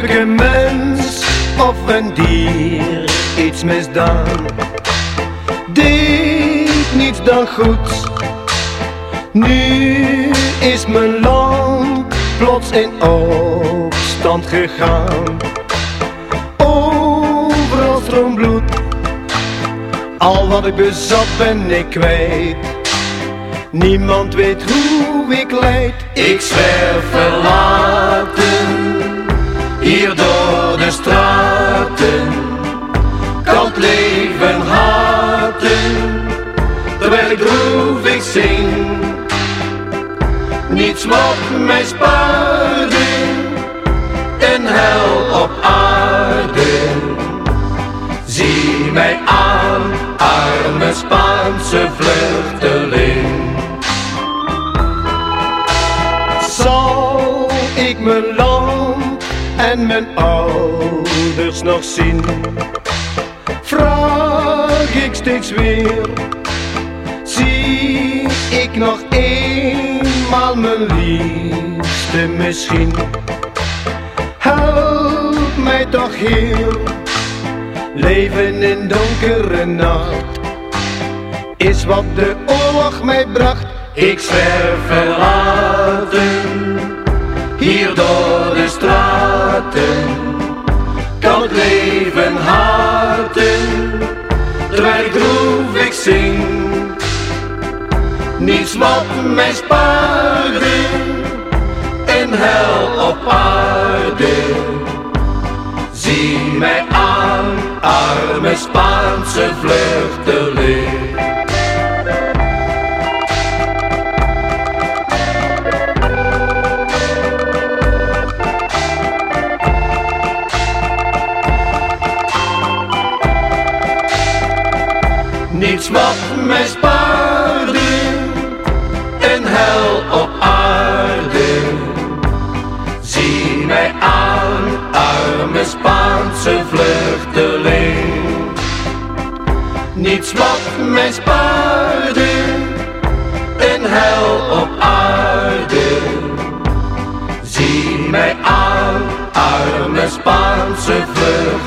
heb ik een mens of een dier iets misdaan? Deed niets dan goed. Nu is mijn land plots in opstand gegaan. Overal stroomt bloed. Al wat ik bezat ben ik kwijt. Niemand weet hoe ik leid. Ik zwerf verlaten, de straten. Kan het leven haten, terwijl ik droevig zing. Niets mag mij sparen, een hel op aarde. Zie mij aan, arme Spaanse vluchteling. Zal ik land en mijn ouders nog zien? Vraag ik steeds weer. Zie ik nog eenmaal mijn liefste misschien? Help mij toch Heer, leven in donkere nacht is wat de oorlog mij bracht. Ik zwerf verlaten, leven haten, terwijl ik droevig zing. Niets wat mij sparen, een hel op aarde. Zie mij aan, arme Spaanse vluchteling. Niets wat mij sparen, een hel op aarde. Zie mij aan, arme Spaanse vluchteling. Niets wat mij sparen, een hel op aarde. Zie mij aan, arme Spaanse vluchteling.